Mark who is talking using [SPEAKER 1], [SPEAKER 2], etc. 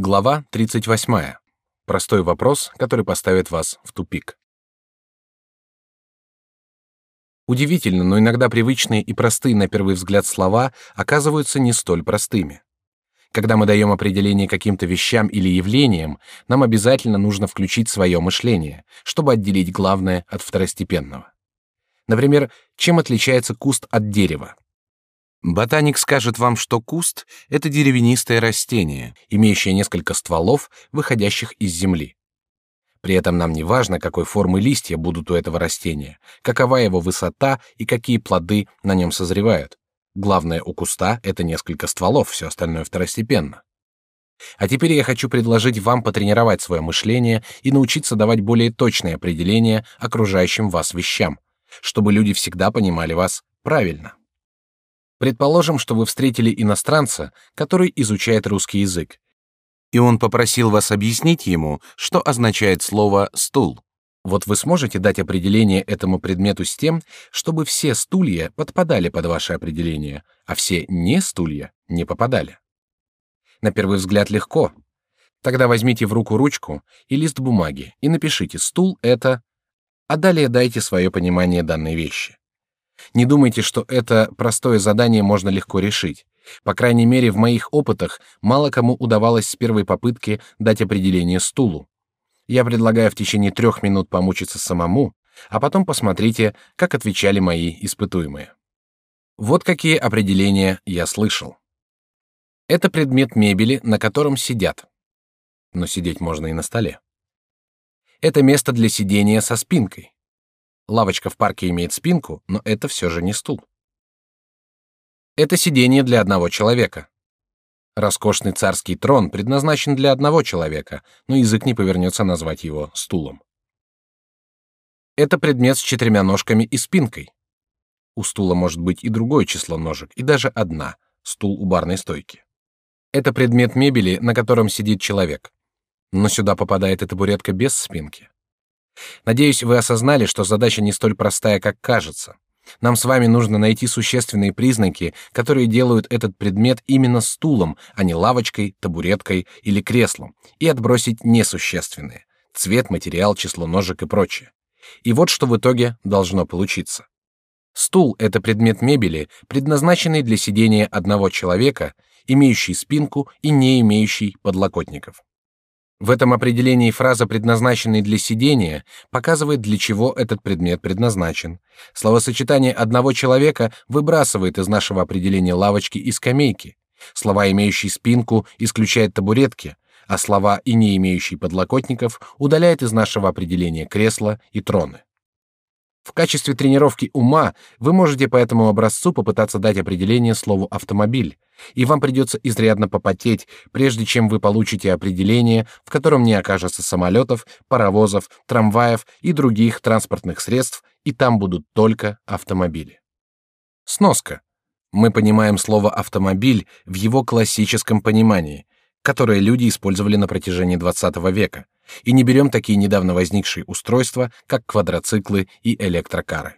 [SPEAKER 1] Глава 38. Простой вопрос, который поставит вас в тупик. Удивительно, но иногда привычные и простые на первый взгляд слова оказываются не столь простыми. Когда мы даем определение каким-то вещам или явлениям, нам обязательно нужно включить свое мышление, чтобы отделить главное от второстепенного. Например, чем отличается куст от дерева? Ботаник скажет вам, что куст — это деревянистое растение, имеющее несколько стволов, выходящих из земли. При этом нам не важно, какой формы листья будут у этого растения, какова его высота и какие плоды на нем созревают. Главное у куста — это несколько стволов, все остальное второстепенно. А теперь я хочу предложить вам потренировать свое мышление и научиться давать более точные определения окружающим вас вещам, чтобы люди всегда понимали вас правильно. Предположим, что вы встретили иностранца, который изучает русский язык, и он попросил вас объяснить ему, что означает слово стул. Вот вы сможете дать определение этому предмету с тем, чтобы все стулья подпадали под ваше определение, а все не стулья не попадали. На первый взгляд легко. Тогда возьмите в руку ручку и лист бумаги и напишите «стул — это…», а далее дайте свое понимание данной вещи. Не думайте, что это простое задание можно легко решить. По крайней мере, в моих опытах мало кому удавалось с первой попытки дать определение стулу. Я предлагаю в течение трех минут помучиться самому, а потом посмотрите, как отвечали мои испытуемые. Вот какие определения я слышал. Это предмет мебели, на котором сидят. Но сидеть можно и на столе. Это место для сидения со спинкой. Лавочка в парке имеет спинку, но это все же не стул. Это сиденье для одного человека. Роскошный царский трон предназначен для одного человека, но язык не повернется назвать его стулом. Это предмет с четырьмя ножками и спинкой. У стула может быть и другое число ножек, и даже одна — стул у барной стойки. Это предмет мебели, на котором сидит человек. Но сюда попадает и табуретка без спинки. Надеюсь, вы осознали, что задача не столь простая, как кажется. Нам с вами нужно найти существенные признаки, которые делают этот предмет именно стулом, а не лавочкой, табуреткой или креслом, и отбросить несущественные — цвет, материал, число ножек и прочее. И вот что в итоге должно получиться. Стул — это предмет мебели, предназначенный для сидения одного человека, имеющий спинку и не имеющий подлокотников. В этом определении фраза, предназначенный для сидения, показывает, для чего этот предмет предназначен. Словосочетание одного человека выбрасывает из нашего определения лавочки и скамейки. Слова, имеющие спинку, исключает табуретки, а слова и не имеющие подлокотников удаляет из нашего определения кресла и троны. В качестве тренировки ума вы можете по этому образцу попытаться дать определение слову автомобиль, и вам придется изрядно попотеть, прежде чем вы получите определение, в котором не окажется самолетов, паровозов, трамваев и других транспортных средств, и там будут только автомобили. Сноска. Мы понимаем слово автомобиль в его классическом понимании, которое люди использовали на протяжении XX века и не берем такие недавно возникшие устройства, как квадроциклы и электрокары.